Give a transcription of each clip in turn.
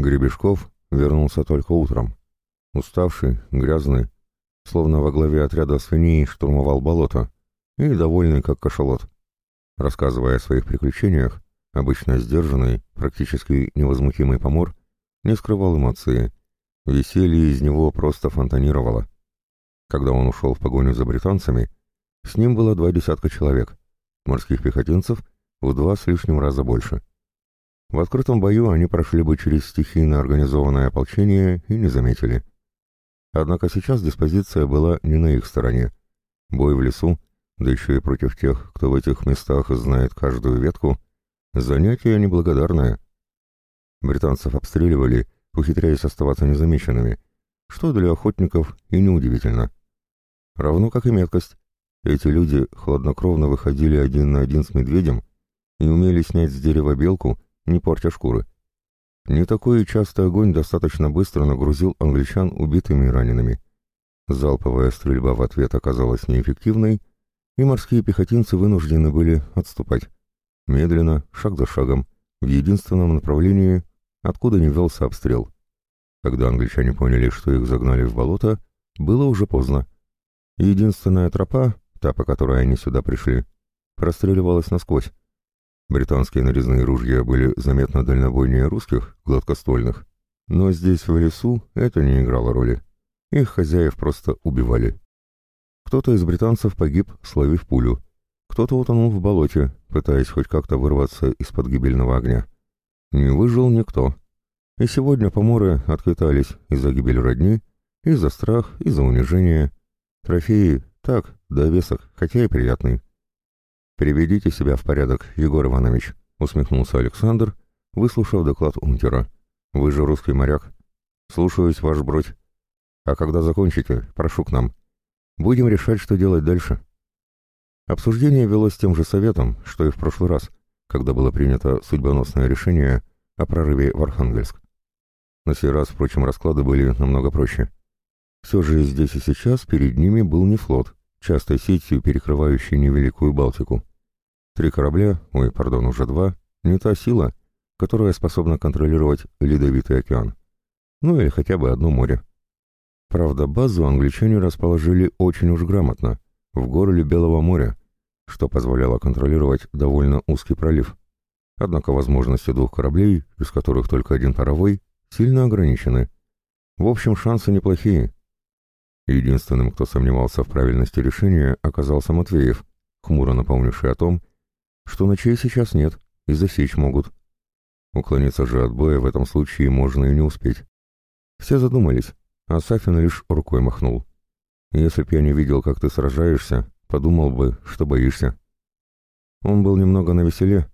Гребешков вернулся только утром. Уставший, грязный, словно во главе отряда свиней штурмовал болото, и довольный как кашалот. Рассказывая о своих приключениях, обычно сдержанный, практически невозмутимый помор, не скрывал эмоции. Веселье из него просто фонтанировало. Когда он ушел в погоню за британцами, с ним было два десятка человек, морских пехотинцев в два с лишним раза больше. В открытом бою они прошли бы через стихийно организованное ополчение и не заметили. Однако сейчас диспозиция была не на их стороне. Бой в лесу, да еще и против тех, кто в этих местах знает каждую ветку, занятие неблагодарное. Британцев обстреливали, ухитряясь оставаться незамеченными, что для охотников и неудивительно. Равно как и меткость. Эти люди хладнокровно выходили один на один с медведем и умели снять с дерева белку, не портя шкуры. Не такой частый огонь достаточно быстро нагрузил англичан убитыми и ранеными. Залповая стрельба в ответ оказалась неэффективной, и морские пехотинцы вынуждены были отступать. Медленно, шаг за шагом, в единственном направлении, откуда не велся обстрел. Когда англичане поняли, что их загнали в болото, было уже поздно. Единственная тропа, та, по которой они сюда пришли, простреливалась насквозь. Британские нарезные ружья были заметно дальнобойнее русских, гладкоствольных, но здесь, в лесу, это не играло роли. Их хозяев просто убивали. Кто-то из британцев погиб, словив пулю. Кто-то утонул в болоте, пытаясь хоть как-то вырваться из-под гибельного огня. Не выжил никто. И сегодня поморы откатались из-за гибели родни, из-за страх, из-за унижения, Трофеи так, довесок, хотя и приятный. «Приведите себя в порядок, Егор Иванович», — усмехнулся Александр, выслушав доклад унтера. «Вы же русский моряк. Слушаюсь, ваш бродь. А когда закончите, прошу к нам. Будем решать, что делать дальше». Обсуждение велось тем же советом, что и в прошлый раз, когда было принято судьбоносное решение о прорыве в Архангельск. На сей раз, впрочем, расклады были намного проще. Все же здесь и сейчас перед ними был не флот, частой сетью перекрывающий невеликую Балтику. Три корабля, ой, пардон, уже два, не та сила, которая способна контролировать Ледовитый океан. Ну или хотя бы одно море. Правда, базу англичане расположили очень уж грамотно, в горле Белого моря, что позволяло контролировать довольно узкий пролив. Однако возможности двух кораблей, из которых только один паровой, сильно ограничены. В общем, шансы неплохие. Единственным, кто сомневался в правильности решения, оказался Матвеев, хмуро напомнивший о том, что ночей сейчас нет и засечь могут. Уклониться же от боя в этом случае можно и не успеть. Все задумались, а Сафин лишь рукой махнул. «Если б я не видел, как ты сражаешься, подумал бы, что боишься». Он был немного навеселе,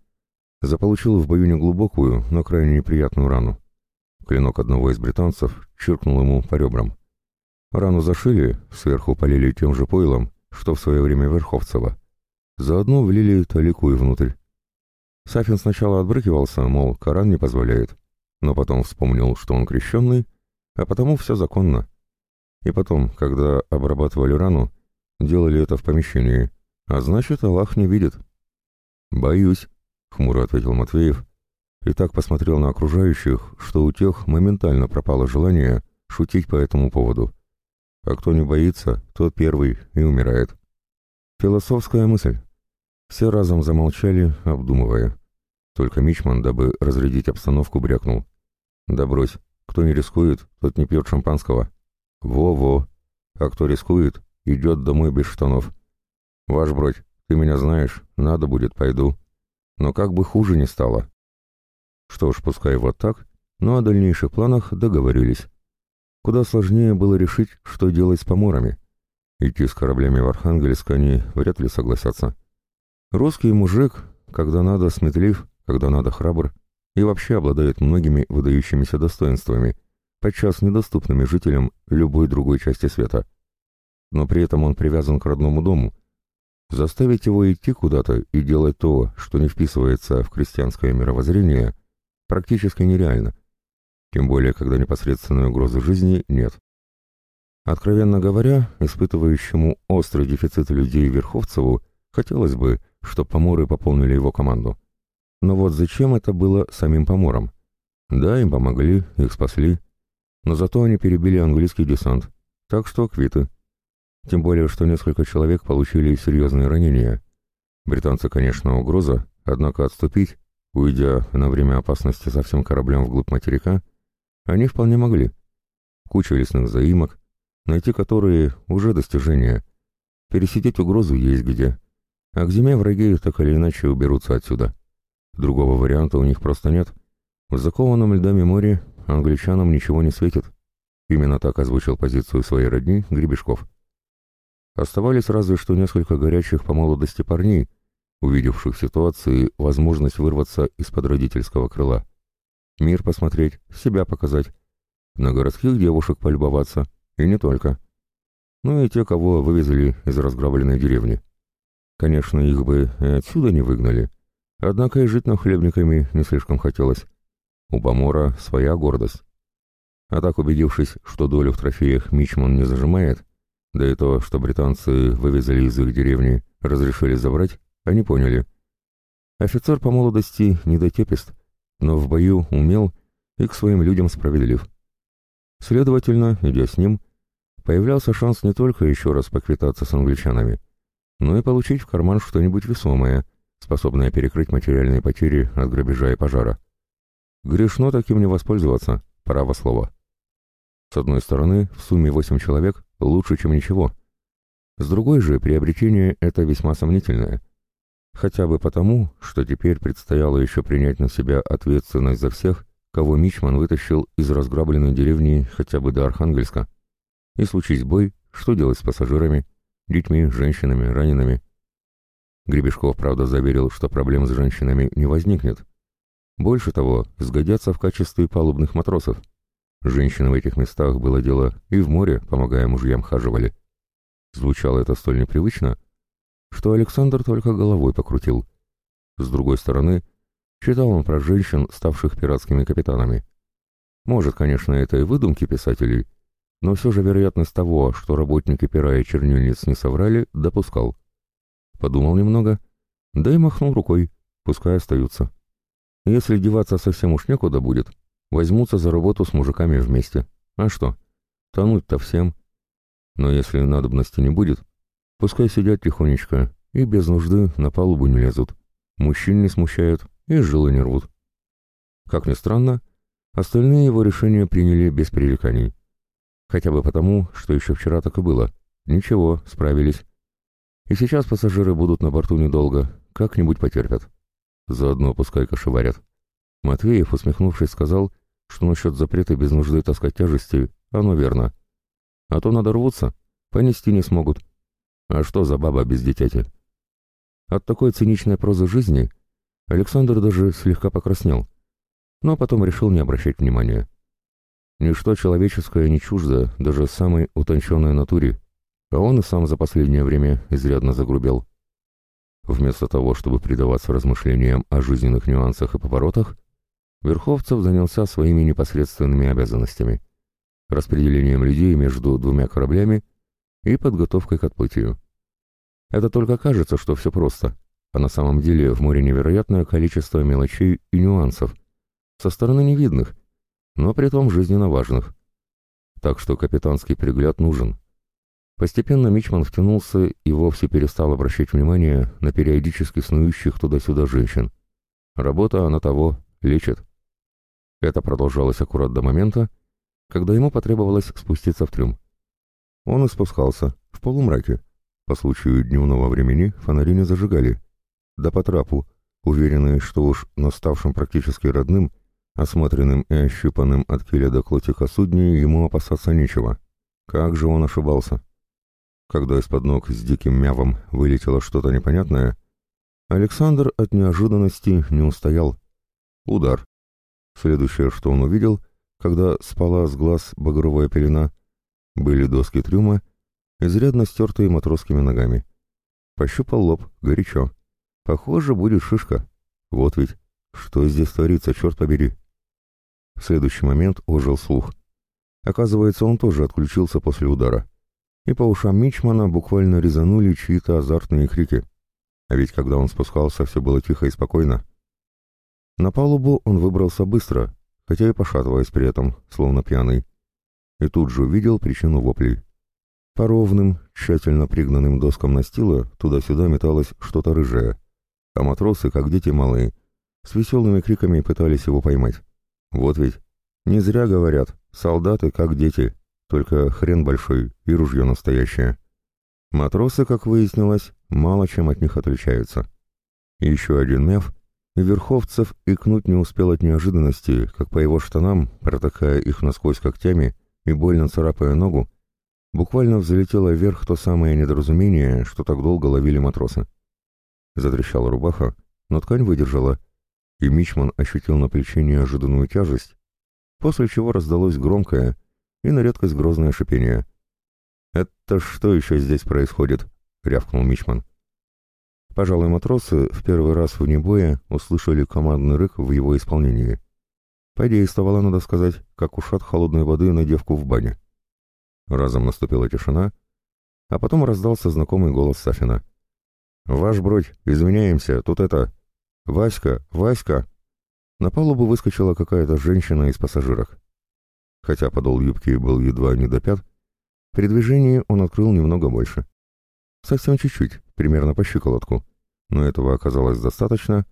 заполучил в бою неглубокую, но крайне неприятную рану. Клинок одного из британцев чиркнул ему по ребрам. Рану зашили, сверху полили тем же пойлом, что в свое время Верховцева. Заодно влили талику и внутрь. Сафин сначала отбрыкивался, мол, Коран не позволяет, но потом вспомнил, что он крещенный, а потому все законно. И потом, когда обрабатывали рану, делали это в помещении, а значит, Аллах не видит. «Боюсь», — хмуро ответил Матвеев, и так посмотрел на окружающих, что у тех моментально пропало желание шутить по этому поводу а кто не боится, тот первый и умирает. Философская мысль. Все разом замолчали, обдумывая. Только Мичман, дабы разрядить обстановку, брякнул. «Да брось, кто не рискует, тот не пьет шампанского». «Во-во, а кто рискует, идет домой без штанов. Ваш бродь, ты меня знаешь, надо будет, пойду. Но как бы хуже не стало». Что ж, пускай вот так, но о дальнейших планах договорились. Куда сложнее было решить, что делать с поморами. Идти с кораблями в Архангельск они вряд ли согласятся. Русский мужик, когда надо сметлив, когда надо храбр, и вообще обладает многими выдающимися достоинствами, подчас недоступными жителям любой другой части света. Но при этом он привязан к родному дому. Заставить его идти куда-то и делать то, что не вписывается в крестьянское мировоззрение, практически нереально – тем более, когда непосредственной угрозы жизни нет. Откровенно говоря, испытывающему острый дефицит людей Верховцеву хотелось бы, чтобы поморы пополнили его команду. Но вот зачем это было самим поморам? Да, им помогли, их спасли, но зато они перебили английский десант, так что квиты. Тем более, что несколько человек получили серьезные ранения. Британцы, конечно, угроза, однако отступить, уйдя на время опасности со всем кораблем вглубь материка, они вполне могли. Куча лесных заимок, найти которые уже достижение. Пересидеть угрозу есть где. А к зиме враги так или иначе уберутся отсюда. Другого варианта у них просто нет. В закованном льдами море англичанам ничего не светит. Именно так озвучил позицию своей родни Гребешков. Оставались разве что несколько горячих по молодости парней, увидевших в ситуации возможность вырваться из-под родительского крыла. Мир посмотреть, себя показать, на городских девушек полюбоваться, и не только. Ну и те, кого вывезли из разграбленной деревни. Конечно, их бы и отсюда не выгнали, однако и жить нахлебниками не слишком хотелось. У Бамора своя гордость. А так, убедившись, что долю в трофеях Мичман не зажимает, да и то, что британцы вывезли из их деревни, разрешили забрать, они поняли. Офицер по молодости недотепист, но в бою умел и к своим людям справедлив. Следовательно, идя с ним, появлялся шанс не только еще раз поквитаться с англичанами, но и получить в карман что-нибудь весомое, способное перекрыть материальные потери от грабежа и пожара. Грешно таким не воспользоваться, право слова. С одной стороны, в сумме восемь человек лучше, чем ничего. С другой же, приобретение это весьма сомнительное. Хотя бы потому, что теперь предстояло еще принять на себя ответственность за всех, кого Мичман вытащил из разграбленной деревни хотя бы до Архангельска. И случись бой, что делать с пассажирами, детьми, женщинами, ранеными? Гребешков, правда, заверил, что проблем с женщинами не возникнет. Больше того, сгодятся в качестве палубных матросов. Женщины в этих местах было дело и в море, помогая мужьям, хаживали. Звучало это столь непривычно, что Александр только головой покрутил. С другой стороны, читал он про женщин, ставших пиратскими капитанами. Может, конечно, это и выдумки писателей, но все же вероятность того, что работники пера и чернильниц не соврали, допускал. Подумал немного, да и махнул рукой, пускай остаются. Если деваться совсем уж некуда будет, возьмутся за работу с мужиками вместе. А что? Тонуть-то всем. Но если надобности не будет, пускай сидят тихонечко и без нужды на палубу не лезут. Мужчин не смущают и жилы не рвут. Как ни странно, остальные его решения приняли без пререканий. Хотя бы потому, что еще вчера так и было. Ничего, справились. И сейчас пассажиры будут на борту недолго, как-нибудь потерпят. Заодно пускай кошеварят. Матвеев, усмехнувшись, сказал, что насчет запрета без нужды таскать тяжести, оно верно. А то надо рвуться, понести не смогут. А что за баба без дитяти? От такой циничной прозы жизни Александр даже слегка покраснел, но потом решил не обращать внимания. Ничто человеческое не чуждо даже самой утонченной натуре, а он и сам за последнее время изрядно загрубел. Вместо того, чтобы предаваться размышлениям о жизненных нюансах и поворотах, Верховцев занялся своими непосредственными обязанностями — распределением людей между двумя кораблями и подготовкой к отплытию. Это только кажется, что все просто, а на самом деле в море невероятное количество мелочей и нюансов, со стороны невидных, но при том жизненно важных. Так что капитанский пригляд нужен. Постепенно Мичман втянулся и вовсе перестал обращать внимание на периодически снующих туда-сюда женщин. Работа она того, лечит. Это продолжалось аккурат до момента, когда ему потребовалось спуститься в трюм. Он и спускался, в полумраке. По случаю дневного времени фонари не зажигали. Да по трапу, уверенные, что уж наставшим практически родным, осмотренным и ощупанным от киля до клотика судне ему опасаться нечего. Как же он ошибался. Когда из-под ног с диким мявом вылетело что-то непонятное, Александр от неожиданности не устоял. Удар. Следующее, что он увидел, когда спала с глаз багровая пелена, были доски трюма, изрядно стертые матросскими ногами. Пощупал лоб, горячо. Похоже, будет шишка. Вот ведь, что здесь творится, черт побери. В следующий момент ожил слух. Оказывается, он тоже отключился после удара. И по ушам Мичмана буквально резанули чьи-то азартные крики. А ведь когда он спускался, все было тихо и спокойно. На палубу он выбрался быстро, хотя и пошатываясь при этом, словно пьяный. И тут же увидел причину воплей. По ровным, тщательно пригнанным доскам настила туда-сюда металось что-то рыжее, а матросы, как дети малые, с веселыми криками пытались его поймать. Вот ведь, не зря говорят, солдаты как дети, только хрен большой и ружье настоящее. Матросы, как выяснилось, мало чем от них отличаются. Еще один и Верховцев икнуть не успел от неожиданности, как по его штанам, протыкая их насквозь когтями и больно царапая ногу, буквально взлетело вверх то самое недоразумение, что так долго ловили матросы. Затрещала рубаха, но ткань выдержала, и Мичман ощутил на плече неожиданную тяжесть, после чего раздалось громкое и на редкость грозное шипение. «Это что еще здесь происходит?» — рявкнул Мичман. Пожалуй, матросы в первый раз вне боя услышали командный рык в его исполнении. Подействовало, надо сказать, как ушат холодной воды на девку в бане. Разом наступила тишина, а потом раздался знакомый голос Сафина. «Ваш бродь, извиняемся, тут это... Васька, Васька!» На палубу выскочила какая-то женщина из пассажирок. Хотя подол юбки был едва не до пят, при движении он открыл немного больше. Совсем чуть-чуть, примерно по щиколотку, но этого оказалось достаточно,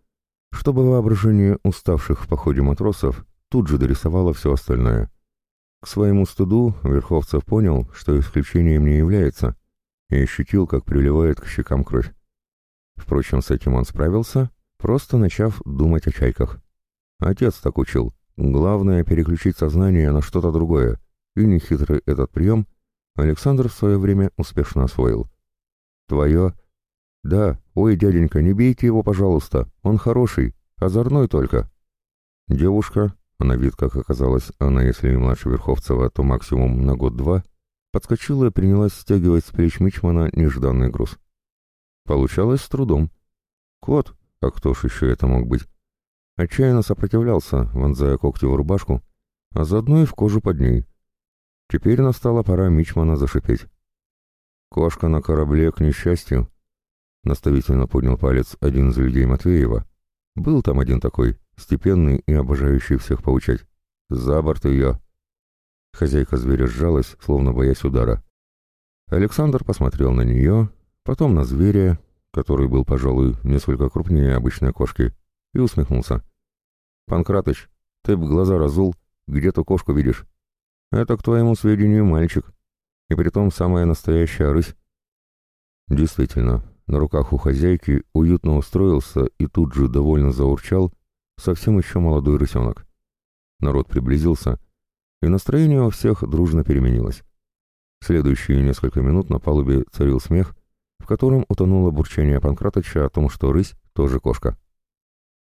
чтобы воображение уставших в походе матросов тут же дорисовало все остальное. К своему стыду Верховцев понял, что исключением не является, и ощутил, как приливает к щекам кровь. Впрочем, с этим он справился, просто начав думать о чайках. Отец так учил. Главное — переключить сознание на что-то другое, и нехитрый этот прием Александр в свое время успешно освоил. «Твое?» «Да, ой, дяденька, не бейте его, пожалуйста, он хороший, озорной только». Девушка, на вид, как оказалось, она, если и младше Верховцева, то максимум на год-два, подскочила и принялась стягивать с плеч Мичмана нежданный груз. Получалось с трудом. Кот, а кто ж еще это мог быть, отчаянно сопротивлялся, вонзая когти в рубашку, а заодно и в кожу под ней. Теперь настала пора Мичмана зашипеть. «Кошка на корабле, к несчастью», — наставительно поднял палец один из людей Матвеева. «Был там один такой, степенный и обожающий всех поучать. За борт ее!» Хозяйка зверя сжалась, словно боясь удара. Александр посмотрел на нее, потом на зверя, который был, пожалуй, несколько крупнее обычной кошки, и усмехнулся. «Панкратыч, ты б глаза разул, где ту кошку видишь? Это, к твоему сведению, мальчик и притом самая настоящая рысь. Действительно, на руках у хозяйки уютно устроился и тут же довольно заурчал совсем еще молодой рысенок. Народ приблизился, и настроение у всех дружно переменилось. Следующие несколько минут на палубе царил смех, в котором утонуло бурчание Панкратыча о том, что рысь тоже кошка.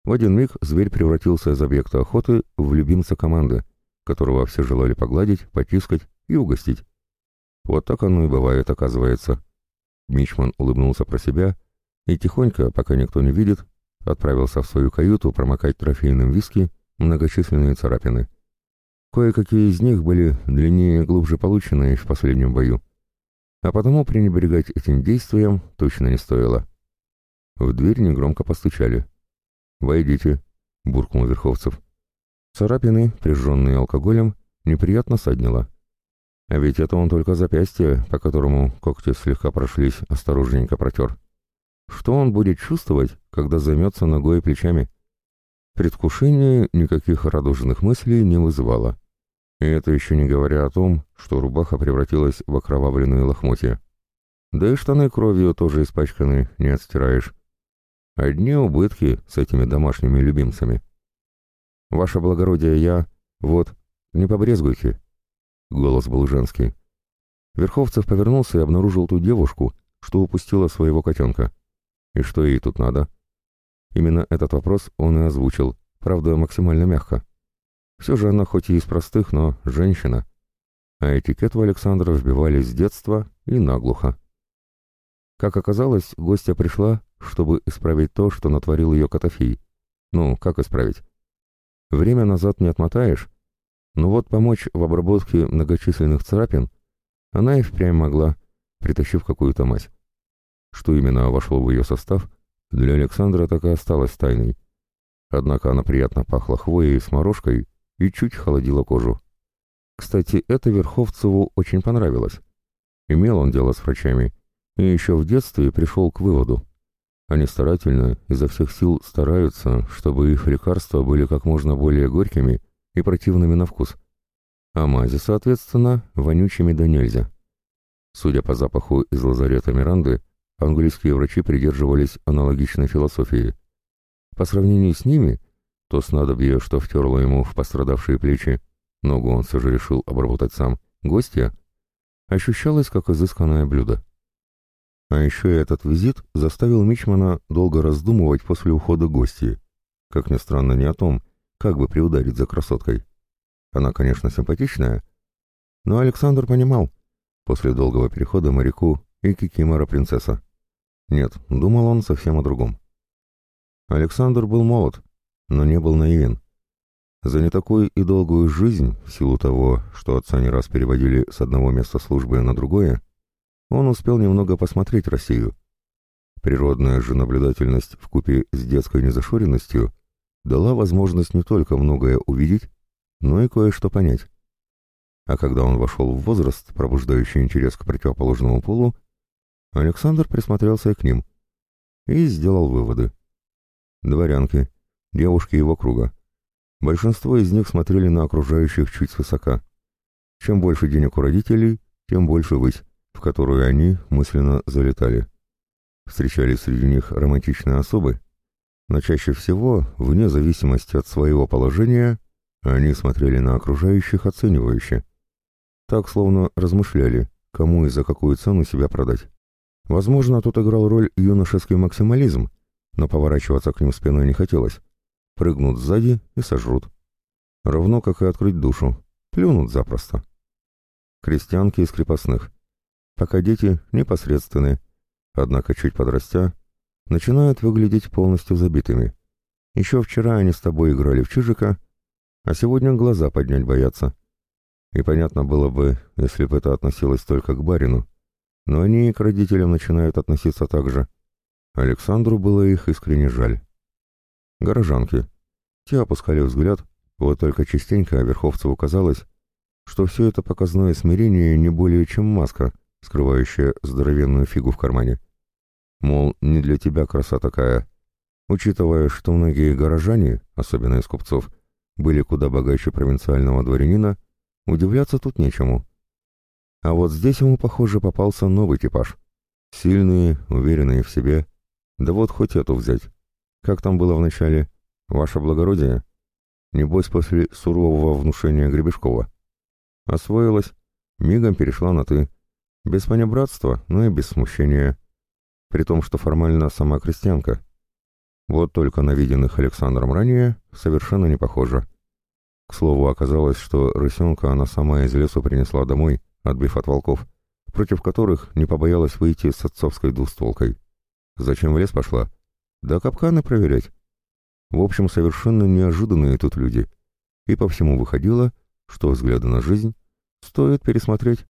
В один миг зверь превратился из объекта охоты в любимца команды, которого все желали погладить, потискать и угостить. Вот так оно и бывает, оказывается. Мичман улыбнулся про себя и тихонько, пока никто не видит, отправился в свою каюту промокать трофейным виски многочисленные царапины. Кое-какие из них были длиннее и глубже полученные в последнем бою. А потому пренебрегать этим действием точно не стоило. В дверь негромко постучали. «Войдите», — буркнул Верховцев. Царапины, прижженные алкоголем, неприятно саднило. А ведь это он только запястье, по которому когти слегка прошлись, осторожненько протер. Что он будет чувствовать, когда займется ногой и плечами? Предвкушение никаких радужных мыслей не вызывало. И это еще не говоря о том, что рубаха превратилась в окровавленные лохмотья. Да и штаны кровью тоже испачканы, не отстираешь. Одни убытки с этими домашними любимцами. Ваше благородие, я... Вот, не побрезгуйте, Голос был женский. Верховцев повернулся и обнаружил ту девушку, что упустила своего котенка. И что ей тут надо? Именно этот вопрос он и озвучил, правда, максимально мягко. Все же она хоть и из простых, но женщина. А этикет в Александра вбивали с детства и наглухо. Как оказалось, гостья пришла, чтобы исправить то, что натворил ее Котофей. Ну, как исправить? Время назад не отмотаешь, но вот помочь в обработке многочисленных царапин она и впрямь могла, притащив какую-то мазь. Что именно вошло в ее состав, для Александра так и осталось тайной. Однако она приятно пахла хвоей и сморожкой и чуть холодило кожу. Кстати, это Верховцеву очень понравилось. Имел он дело с врачами, и еще в детстве пришел к выводу. Они старательно, изо всех сил стараются, чтобы их лекарства были как можно более горькими и противными на вкус. А мази, соответственно, вонючими да нельзя. Судя по запаху из лазарета Миранды, английские врачи придерживались аналогичной философии. По сравнению с ними, то снадобье, что втерло ему в пострадавшие плечи, ногу он все же решил обработать сам, гостья, ощущалось как изысканное блюдо. А еще этот визит заставил Мичмана долго раздумывать после ухода гостей. Как ни странно, не о том, как бы приударить за красоткой. Она, конечно, симпатичная, но Александр понимал, после долгого перехода моряку и Кикимора принцесса. Нет, думал он совсем о другом. Александр был молод, но не был наивен. За не такую и долгую жизнь, в силу того, что отца не раз переводили с одного места службы на другое, он успел немного посмотреть Россию. Природная же наблюдательность вкупе с детской незашоренностью дала возможность не только многое увидеть, но и кое-что понять. А когда он вошел в возраст, пробуждающий интерес к противоположному полу, Александр присмотрелся к ним и сделал выводы. Дворянки, девушки его круга. Большинство из них смотрели на окружающих чуть свысока. Чем больше денег у родителей, тем больше высь в которую они мысленно залетали. Встречались среди них романтичные особы, но чаще всего, вне зависимости от своего положения, они смотрели на окружающих оценивающе. Так словно размышляли, кому и за какую цену себя продать. Возможно, тут играл роль юношеский максимализм, но поворачиваться к ним спиной не хотелось. Прыгнут сзади и сожрут. Равно как и открыть душу. Плюнут запросто. Крестьянки из крепостных пока дети непосредственны, однако чуть подрастя, начинают выглядеть полностью забитыми. Еще вчера они с тобой играли в чижика, а сегодня глаза поднять боятся. И понятно было бы, если бы это относилось только к барину, но они и к родителям начинают относиться так же. Александру было их искренне жаль. Горожанки. Те опускали взгляд, вот только частенько Верховцеву казалось, что все это показное смирение не более чем маска, скрывающая здоровенную фигу в кармане. Мол, не для тебя краса такая. Учитывая, что многие горожане, особенно из купцов, были куда богаче провинциального дворянина, удивляться тут нечему. А вот здесь ему, похоже, попался новый типаж. Сильные, уверенные в себе. Да вот хоть эту взять. Как там было вначале? Ваше благородие? Небось, после сурового внушения Гребешкова. Освоилась, мигом перешла на «ты». Без понебратства, но и без смущения. При том, что формально сама крестьянка. Вот только на виденных Александром ранее совершенно не похоже. К слову, оказалось, что рысенка она сама из лесу принесла домой, отбив от волков, против которых не побоялась выйти с отцовской двустволкой. Зачем в лес пошла? Да капканы проверять. В общем, совершенно неожиданные тут люди. И по всему выходило, что взгляды на жизнь стоит пересмотреть.